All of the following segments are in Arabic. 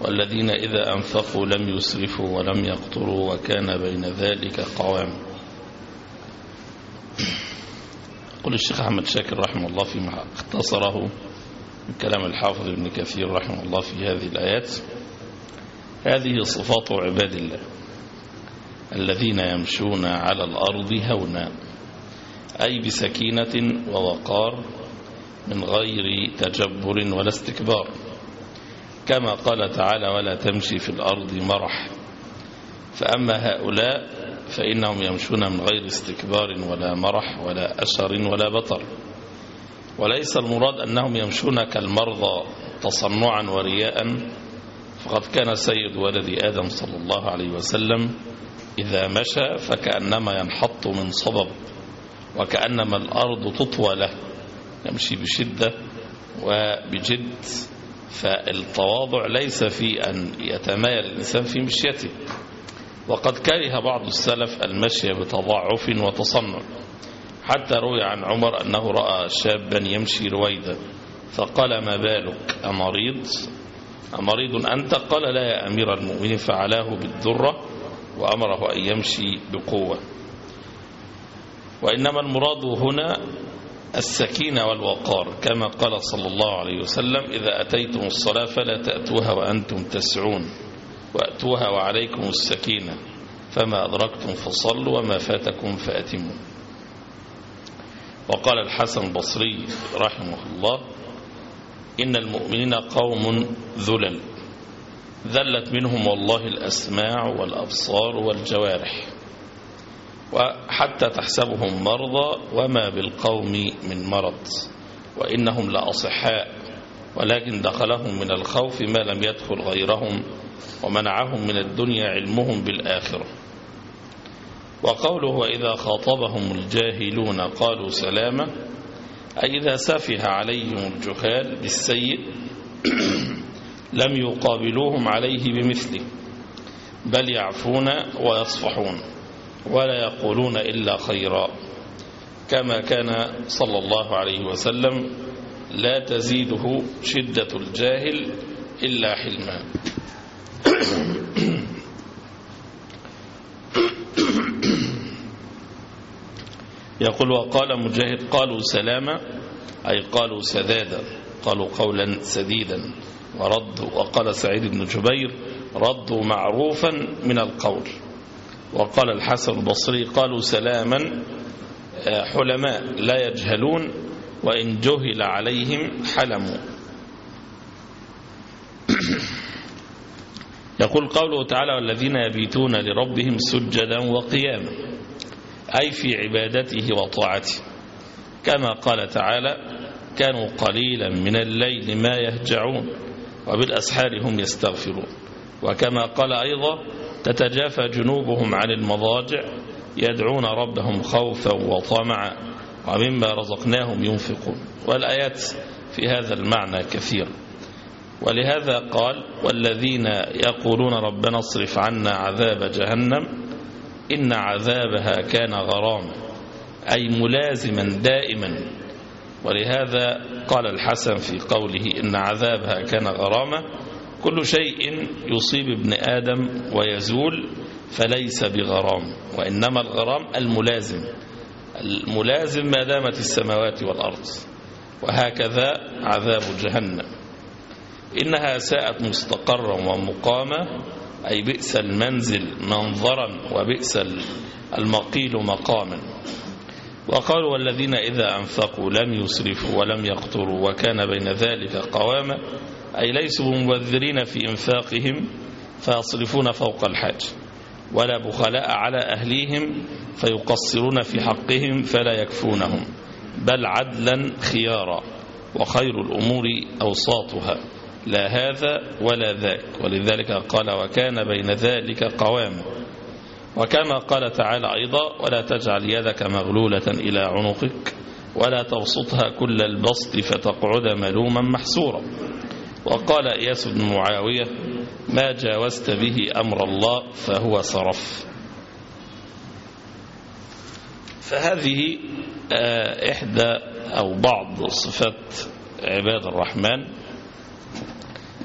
والذين إذا أنفقوا لم يسرفوا ولم يقتروا وكان بين ذلك قوام. يقول الشيخ أحمد شاكر رحمه الله فيما اختصره من كلام الحافظ ابن كثير رحمه الله في هذه الآيات. هذه صفات عباد الله الذين يمشون على الأرض هونا أي بسكينة ووقار من غير تجبر ولا استكبار. كما قال تعالى ولا تمشي في الأرض مرح. فأما هؤلاء فإنهم يمشون من غير استكبار ولا مرح ولا أشر ولا بطر. وليس المراد أنهم يمشون كالمرضى تصنعا ورياء. فقد كان سيد ولد آدم صلى الله عليه وسلم إذا مشى فكأنما ينحط من صبب وكأنما الأرض تطوى له. يمشي بشدة وبجد فالتواضع ليس في أن يتمايل الإنسان في مشيته. وقد كره بعض السلف المشي بتضعف وتصنع. حتى روي عن عمر أنه رأى شابا يمشي رويدا فقال ما بالك؟ أمريض؟ أمريض أنت؟ قال لا يا أمير المؤمنين فعلاه بالذرة وأمره أن يمشي بقوة. وإنما المراد هنا السكينة والوقار كما قال صلى الله عليه وسلم إذا أتيتم الصلاة فلا تأتوها وأنتم تسعون وأتوها وعليكم السكينة فما أدركتم فصلوا وما فاتكم فأتموا. وقال الحسن البصري رحمه الله إن المؤمنين قوم ذلل ذلت منهم والله الأسماع والأبصار والجوارح. وحتى تحسبهم مرضى وما بالقوم من مرض وإنهم لأصحاء ولكن دخلهم من الخوف ما لم يدخل غيرهم ومنعهم من الدنيا علمهم بالآخرة. وقوله وإذا خاطبهم الجاهلون قالوا سلاما أي إذا سفه عليهم الجهال بالسيء لم يقابلوهم عليه بمثله بل يعفون ويصفحون. ولا يقولون إلا خيرا. كما كان صلى الله عليه وسلم لا تزيده شدة الجاهل إلا حلما. يقول وقال مجاهد قالوا سلاما أي قالوا سدادا قالوا قولا سديدا. وردوا وقال سعيد بن جبير ردوا معروفا من القول. وقال الحسن البصري قالوا سلاما حلماء لا يجهلون وإن جهل عليهم حلموا. يقول قوله تعالى والذين يبيتون لربهم سجدا وقياما أي في عبادته وطاعته. كما قال تعالى كانوا قليلا من الليل ما يهجعون وبالأسحار هم يستغفرون. وكما قال أيضا تتجافى جنوبهم عن المضاجع يدعون ربهم خوفا وطمعا ومما رزقناهم ينفقون والآيات في هذا المعنى كثير ولهذا قال والذين يقولون ربنا اصرف عنا عذاب جهنم إن عذابها كان غراما أي ملازما دائما ولهذا قال الحسن في قوله إن عذابها كان غراما كل شيء يصيب ابن آدم ويزول فليس بغرام وإنما الغرام الملازم الملازم ما دامت السماوات والأرض وهكذا عذاب جهنم. إنها ساءت مستقرا ومقاما أي بئس المنزل منظرا وبئس المقيل مقاما. وقالوا والذين إذا أنفقوا لم يسرفوا ولم يقتروا وكان بين ذلك قواما أي ليسوا مبذرين في إنفاقهم فيصرفون فوق الحاج. ولا بخلاء على أهليهم فيقصرون في حقهم فلا يكفونهم. بل عدلا خيارا وخير الأمور أوساطها. لا هذا ولا ذاك. ولذلك قال وكان بين ذلك قواما وكما قال تعالى أيضا ولا تجعل يدك مغلولة إلى عنقك ولا تبسطها كل البسط فتقعد ملوما محسورا. وقال إياس بن معاوية ما جاوزت به أمر الله فهو صرف. فهذه إحدى أو بعض صفات عباد الرحمن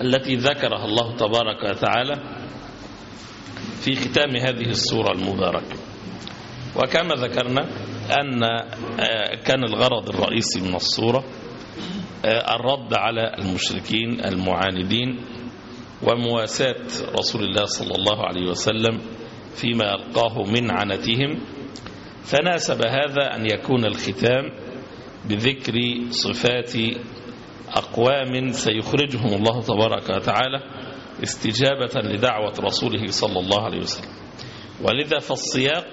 التي ذكرها الله تبارك وتعالى في ختام هذه السورة المباركة. وكما ذكرنا أن كان الغرض الرئيسي من السورة الرد على المشركين المعاندين ومواساة رسول الله صلى الله عليه وسلم فيما يلقاه من عنتهم. فناسب هذا أن يكون الختام بذكر صفات أقوام سيخرجهم الله تبارك وتعالى استجابة لدعوة رسوله صلى الله عليه وسلم. ولذا فالسياق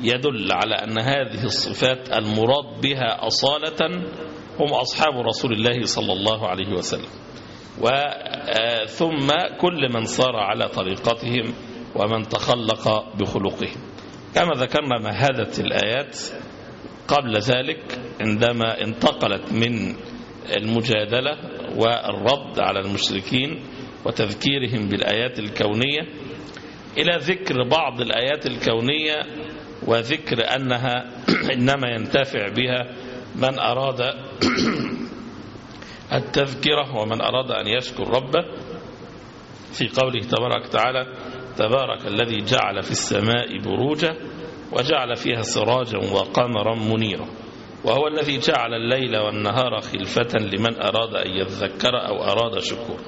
يدل على أن هذه الصفات المراد بها أصالة هم أصحاب رسول الله صلى الله عليه وسلم. وثم كل من صار على طريقتهم ومن تخلق بخلقهم. كما ذكرنا مهادة الآيات قبل ذلك عندما انتقلت من المجادلة والرد على المشركين وتذكيرهم بالآيات الكونية إلى ذكر بعض الآيات الكونية وذكر أنها إنما ينتفع بها من أراد التذكرة ومن أراد أن يشكر ربه في قوله تبارك تعالى تبارك الذي جعل في السماء بروجا وجعل فيها سراجا وقمرا منيرا وهو الذي جعل الليل والنهار خلفة لمن أراد أن يذكر أو أراد شكور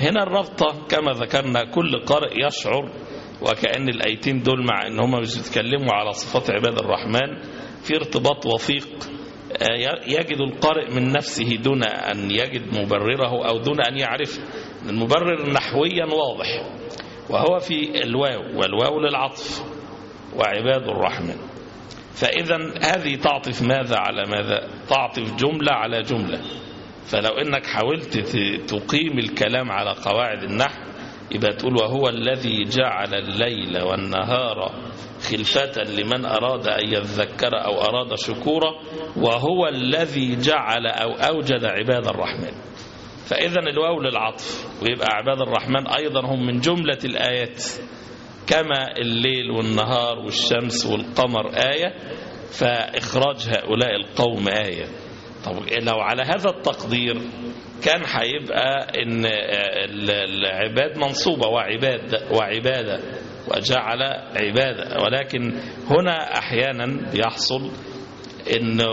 هنا الربطة كما ذكرنا كل قارئ يشعر وكأن الأيتين دول مع أن هم مش بيتكلموا على صفات عباد الرحمن في ارتباط وثيق يجد القارئ من نفسه دون أن يجد مبرره أو دون أن يعرف المبرر نحويا واضح وهو في الواو والواو للعطف وعباد الرحمن. فإذا هذه تعطف ماذا على ماذا؟ تعطف جملة على جملة. فلو إنك حاولت تقيم الكلام على قواعد النحو يبقى تقول وهو الذي جعل الليل والنهار خلفة لمن أراد أن يذكر أو أراد شكورا وهو الذي جعل أو أوجد عباد الرحمن. فإذا الواو للعطف ويبقى عباد الرحمن أيضا هم من جملة الآيات كما الليل والنهار والشمس والقمر آية فإخراج هؤلاء القوم آية. طب لو على هذا التقدير كان هيبقى إن العباد منصوبة وعباد وعبادة. وجعل عبادة. ولكن هنا أحيانا بيحصل إنه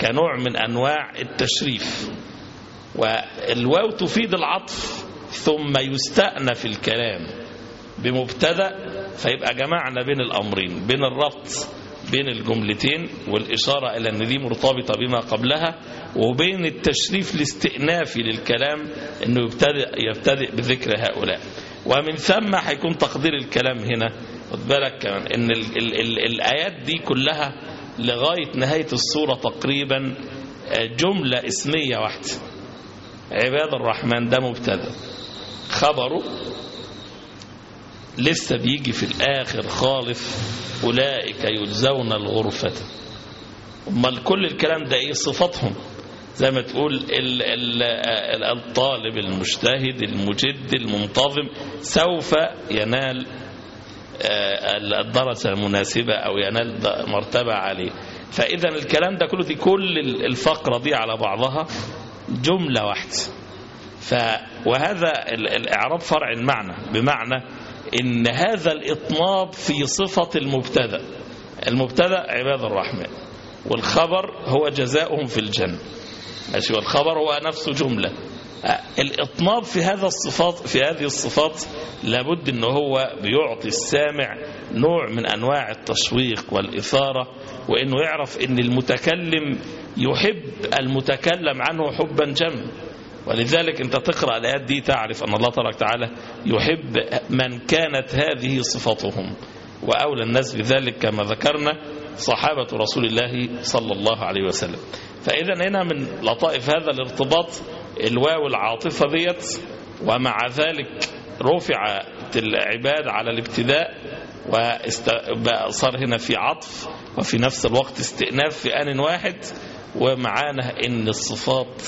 كنوع من أنواع التشريف. والواو تفيد العطف ثم يستأنف الكلام. بمبتدأ فيبقى جمعنا بين الأمرين بين الربط بين الجملتين والإشارة إلى أن دي مرتبطة بما قبلها وبين التشريف الاستئنافي للكلام أنه يبتدئ بذكر هؤلاء. ومن ثم هيكون تقدير الكلام هنا. خد بالك كمان أن ال ال ال الآيات دي كلها لغاية نهاية الصورة تقريبا جملة اسمية واحدة. عباد الرحمن ده مبتدأ. خبره لسه بيجي في الآخر خالص. أولئك يجزون الغرفة. أمال كل الكلام ده إيه؟ صفاتهم. زي ما تقول ال ال الطالب المجتهد المجد المنتظم سوف ينال الدرجة المناسبة أو ينال مرتبة عليه فإذا الكلام ده كله دي كل الفقرة دي على بعضها جملة واحدة. ف وهذا الإعراب فرع المعنى بمعنى إن هذا الإطناب في صفة المبتدأ. المبتدأ عباد الرحمن والخبر هو جزاؤهم في الجنة. ماشي والخبر هو نفسه جملة. الإطناب في هذا الصفات في هذه الصفات لابد ان هو بيعطي السامع نوع من أنواع التشويق والإثارة وإنه يعرف إن المتكلم يحب المتكلم عنه حبا جما. ولذلك أنت تقرأ الآيات دي تعرف أن الله تبارك وتعالى يحب من كانت هذه صفاتهم. وأولى الناس بذلك كما ذكرنا صحابة رسول الله صلى الله عليه وسلم. فاذا هنا من لطائف هذا الارتباط الواو العاطفة ديت ومع ذلك رفع العباد على الابتداء وصار هنا في عطف وفي نفس الوقت استئناف في آن واحد ومعانا إن الصفات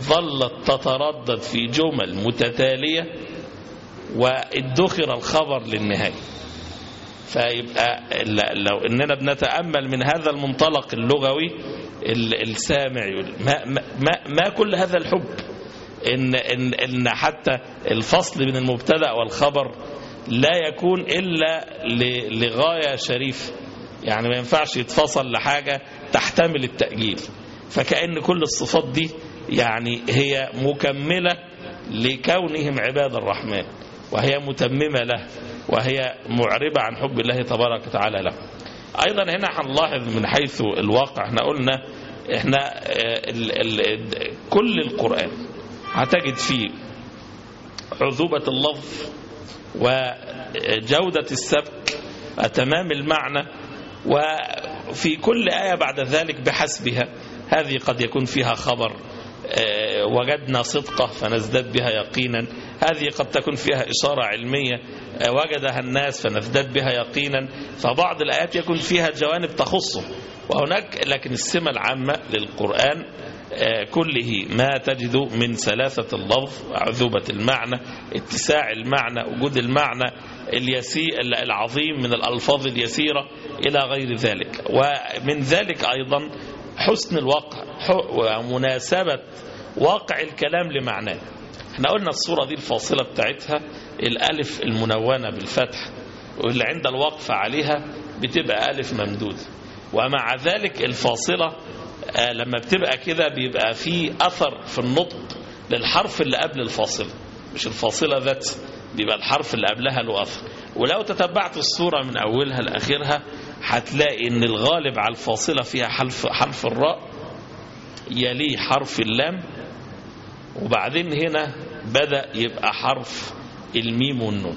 ظلت تتردد في جمل متتالية وادخر الخبر للنهاية. فيبقى لو إننا بنتأمل من هذا المنطلق اللغوي السامع ما, ما, ما كل هذا الحب. إن, إن, إن حتى الفصل بين المبتدأ والخبر لا يكون إلا لغاية شريفة يعني ما ينفعش يتفصل لحاجة تحتمل التأجيل. فكأن كل الصفات دي يعني هي مكملة لكونهم عباد الرحمن وهي متممة له. وهي معربة عن حب الله تبارك وتعالى له. أيضا هنا هنلاحظ من حيث الواقع إحنا قلنا إحنا ال ال كل القرآن هتجد فيه عذوبة اللفظ وجودة السبك وتمام المعنى وفي كل آية بعد ذلك بحسبها. هذه قد يكون فيها خبر وجدنا صدقة فنزداد بها يقينا. هذه قد تكون فيها إشارة علمية وجدها الناس فنزداد بها يقينا. فبعض الآيات يكون فيها جوانب تخصه. وهناك لكن السمة العامة للقرآن كله ما تجد من سلاسة اللفظ عذوبة المعنى اتساع المعنى وجود المعنى اليسير العظيم من الألفاظ اليسيرة إلى غير ذلك. ومن ذلك أيضا حسن الواقع ومناسبة واقع الكلام لمعناه. إحنا قلنا الصورة دي الفاصلة بتاعتها الألف المنونة بالفتح واللي عند الوقف عليها بتبقى ألف ممدود. ومع ذلك الفاصلة لما بتبقى كده بيبقى في أثر في النطق للحرف اللي قبل الفاصلة. مش الفاصلة ذات بيبقى الحرف اللي قبلها له أثر. ولو تتبعت الصورة من أولها لآخرها هتلاقي إن الغالب على الفاصلة فيها حرف, حرف الراء يليه حرف اللام. وبعدين هنا بدأ يبقى حرف الميم والنون.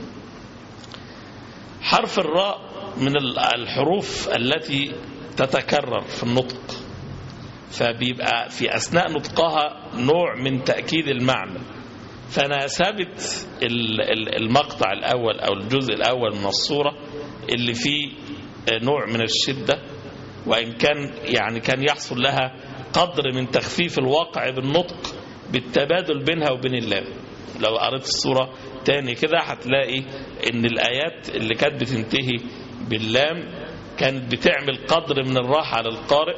حرف الراء من الحروف التي تتكرر في النطق. فبيبقى في أثناء نطقها نوع من تأكيد المعنى. فناسبت المقطع الأول أو الجزء الأول من الصورة اللي فيه نوع من الشدة وإن كان يعني كان يحصل لها قدر من تخفيف الواقع بالنطق بالتبادل بينها وبين اللام لو قريت الصورة تاني كده هتلاقي إن الآيات اللي كانت بتنتهي باللام كانت بتعمل قدر من الراحة للقارئ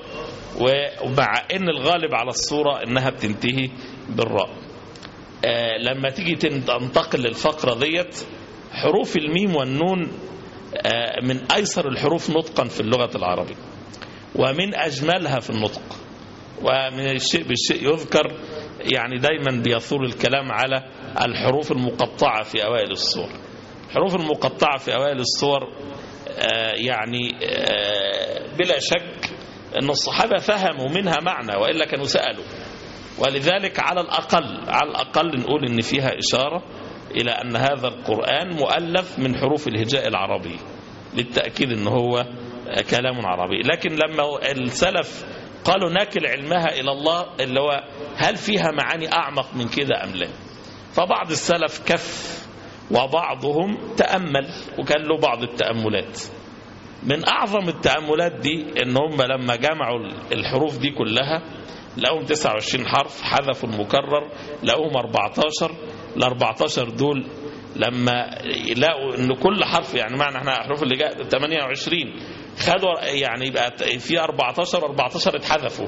ومع إن الغالب على الصورة إنها بتنتهي بالراء. آه لما تيجي تنتقل للفقرة ديت حروف الميم والنون آه من أيسر الحروف نطقا في اللغة العربية ومن أجملها في النطق. ومن الشيء بالشيء يذكر يعني دايما بيثور الكلام على الحروف المقطعة في أوائل الصور الحروف المقطعة في أوائل الصور آه يعني بلا شك أن الصحابة فهموا منها معنى وإلا كانوا سألوا. ولذلك على الأقل على الأقل نقول إن فيها إشارة إلى أن هذا القرآن مؤلف من حروف الهجاء العربي للتأكيد أنه هو كلام عربي. لكن لما السلف قالوا ناكل علمها إلى الله اللي هو هل فيها معاني أعمق من كده أم لا؟ فبعض السلف كف وبعضهم تأمل وكان له بعض التأملات. من أعظم التأملات دي إن هم لما جمعوا الحروف دي كلها لقوهم 29 حرف حذفوا المكرر لقوهم 14 ال 14 دول لما لقوا إن كل حرف يعني معنى إحنا الحروف اللي جاء 28 خدوا يعني يبقى في 14 14 اتحذفوا.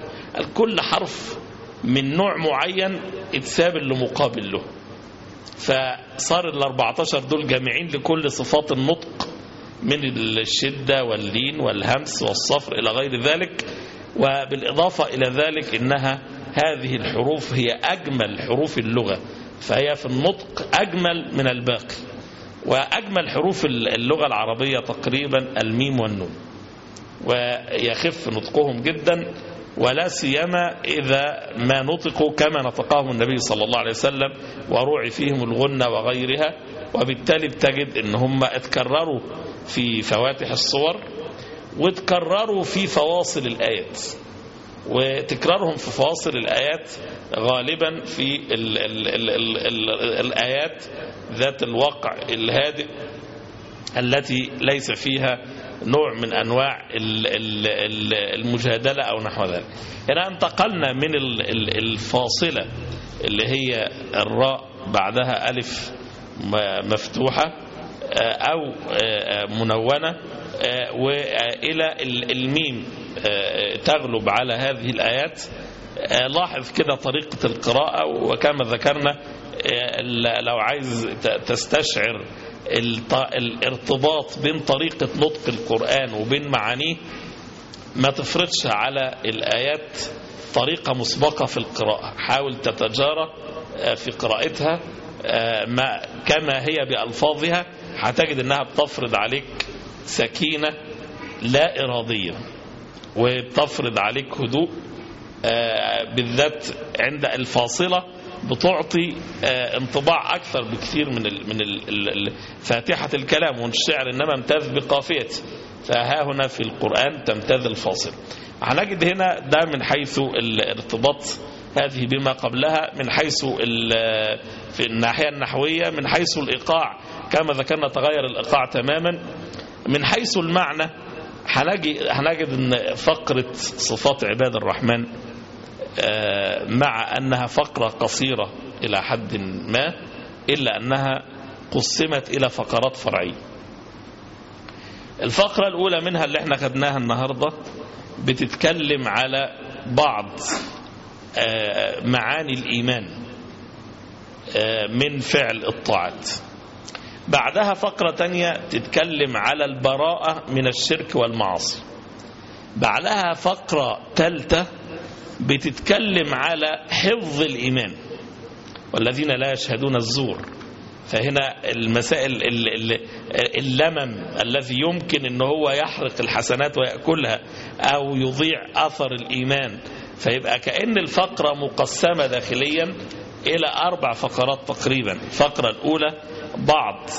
كل حرف من نوع معين اتساب اللي مقابل له. فصار ال 14 دول جامعين لكل صفات النطق من الشدة واللين والهمس والصفر إلى غير ذلك. وبالإضافة إلى ذلك إنها هذه الحروف هي أجمل حروف اللغة. فهي في النطق أجمل من الباقي. وأجمل حروف اللغة العربية تقريبا الميم والنون. ويخف نطقهم جدا ولا سيما إذا ما نطقوا كما نطقهم النبي صلى الله عليه وسلم وروعي فيهم الغنة وغيرها. وبالتالي بتجد إن هم اتكرروا في فواتح الصور وتكرروا في فواصل الآيات. وتكرارهم في فواصل الآيات غالبا في ال ال ال ال ال الآيات ذات الوقع الهادئ التي ليس فيها نوع من أنواع المجادلة أو نحو ذلك. هنا انتقلنا من الفاصلة اللي هي الراء بعدها ألف مفتوحة أو منونة وإلى الميم تغلب على هذه الآيات. لاحظ كده طريقة القراءة وكما ذكرنا لو عايز تستشعر الارتباط بين طريقة نطق القرآن وبين معانيه ما تفرضش على الآيات طريقة مسبقة في القراءة. حاول تتجارى في قراءتها ما كما هي بألفاظها. هتجد إنها بتفرض عليك سكينة لا إرادية وبتفرض عليك هدوء بالذات عند الفاصلة بتعطي انطباع أكثر بكثير من من فاتحة الكلام والشعر إنما امتاز بقافيته فها هنا في القرآن تمتاز الفاصل. هنجد هنا ده من حيث الارتباط هذه بما قبلها من حيث في الناحية النحوية من حيث الإيقاع. كما ذكرنا تغير الإيقاع تماما. من حيث المعنى هنجد أن فقرة صفات عباد الرحمن مع أنها فقرة قصيرة إلى حد ما إلا أنها قسمت إلى فقرات فرعية. الفقرة الأولى منها اللي إحنا خدناها النهاردة بتتكلم على بعض معاني الإيمان من فعل الطاعات. بعدها فقرة تانية تتكلم على البراءة من الشرك والمعاصي. بعدها فقرة ثالثة بتتكلم على حفظ الإيمان. والذين لا يشهدون الزور. فهنا المسائل اللمم الذي يمكن إن هو يحرق الحسنات ويأكلها أو يضيع أثر الإيمان. فيبقى كأن الفقرة مقسمة داخليا إلى أربع فقرات تقريبا. الفقرة الأولى بعض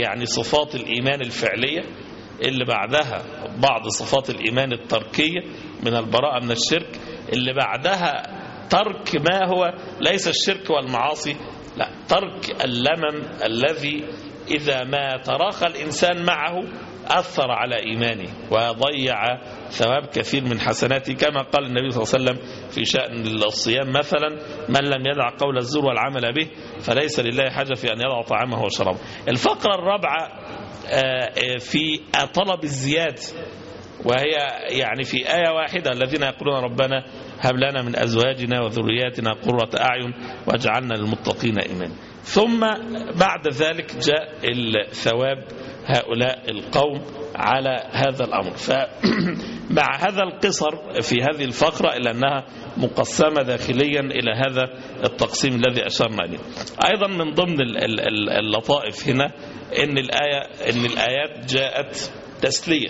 يعني صفات الإيمان الفعلية. اللي بعدها بعض صفات الإيمان التركية من البراءة من الشرك. اللي بعدها ترك ما هو ليس الشرك والمعاصي لا ترك اللمم الذي إذا ما تراخى الإنسان معه أثر على إيمانه وضيع ثواب كثير من حسناته. كما قال النبي صلى الله عليه وسلم في شأن الصيام مثلا من لم يدع قول الزور والعمل به فليس لله حاجة في أن يضع طعامه وشرابه. الفقرة الرابعة في طلب الزياد وهي يعني في آية واحدة الذين يقولون ربنا هب لنا من أزواجنا وذرياتنا قرة أعين واجعلنا للمتقين إيمانا ثم بعد ذلك جاء الثواب هؤلاء القوم على هذا الأمر. فمع هذا القصر في هذه الفقرة إلا أنها مقسمة داخليا إلى هذا التقسيم الذي أشرنا إليه. أيضا من ضمن اللطائف هنا إن, الآية إن الآيات جاءت تسلية.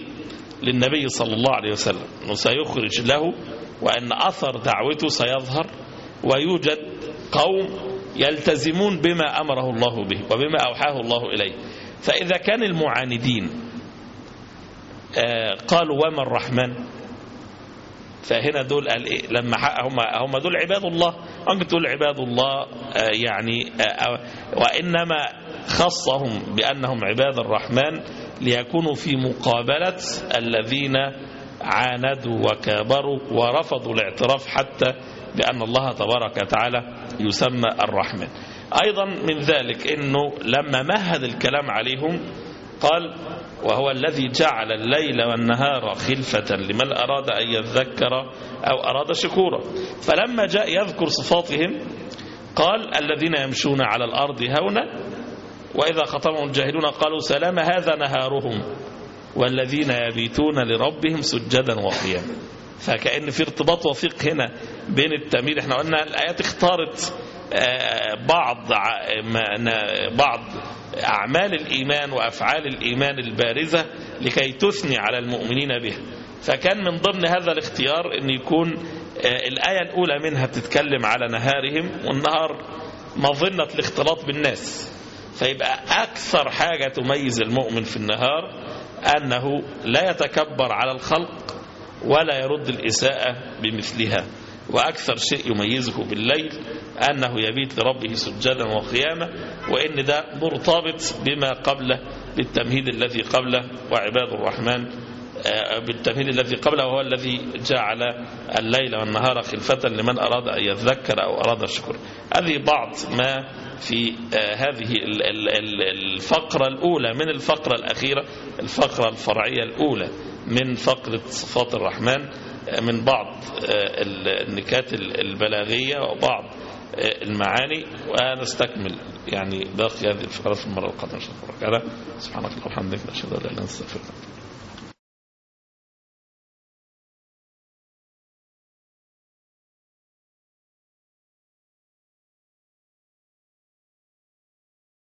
للنبي صلى الله عليه وسلم أنه سيخرج له وأن أثر دعوته سيظهر ويوجد قوم يلتزمون بما أمره الله به وبما أوحاه الله إليه. فإذا كان المعاندين قالوا وما الرحمن؟ فهنا دول قال إيه؟ لما هم هم دول عباد الله. ممكن تقول عباد الله يعني وإنما خصهم بأنهم عباد الرحمن ليكونوا في مقابلة الذين عاندوا وكابروا ورفضوا الاعتراف حتى بأن الله تبارك وتعالى يسمى الرحمن. أيضا من ذلك أنه لما مهد الكلام عليهم قال وهو الذي جعل الليل والنهار خلفة لمن أراد أن يذكر أو أراد شكورا. فلما جاء يذكر صفاتهم قال الذين يمشون على الأرض هونا وإذا خطبهم الجاهلون قالوا سلام هذا نهارهم والذين يبيتون لربهم سجدا وقياما. فكأن في ارتباط وثيق هنا بين التمهيد إحنا قلنا الآيات اختارت آه، بعض بعض أعمال الإيمان وأفعال الإيمان البارزة لكي تثني على المؤمنين بها. فكان من ضمن هذا الاختيار أن يكون آه، الآية الأولى منها بتتكلم على نهارهم والنهار مظنة الاختلاط بالناس. فيبقى أكثر حاجة تميز المؤمن في النهار أنه لا يتكبر على الخلق ولا يرد الإساءة بمثلها. وأكثر شيء يميزه بالليل أنه يبيت لربه سجدا وقياما وإن ده مرتبط بما قبله بالتمهيد الذي قبله وعباد الرحمن بالتمهيد الذي قبله وهو الذي جعل الليل والنهار خلفة لمن أراد أن يذكر أو أراد الشكر. هذه بعض ما في آه، هذه ال- ال- ال- الفقرة الأولى من الفقرة الأخيرة الفقرة الفرعية الأولى من فقرة صفات الرحمن آه، من بعض آه، ال- النكات ال- البلاغية وبعض آه، المعاني. ونستكمل يعني باقي هذه الفقرات في المرة القادمة إن شاء الله. سبحانك اللهم وبحمدك نشهد أن لا إله إلا أنت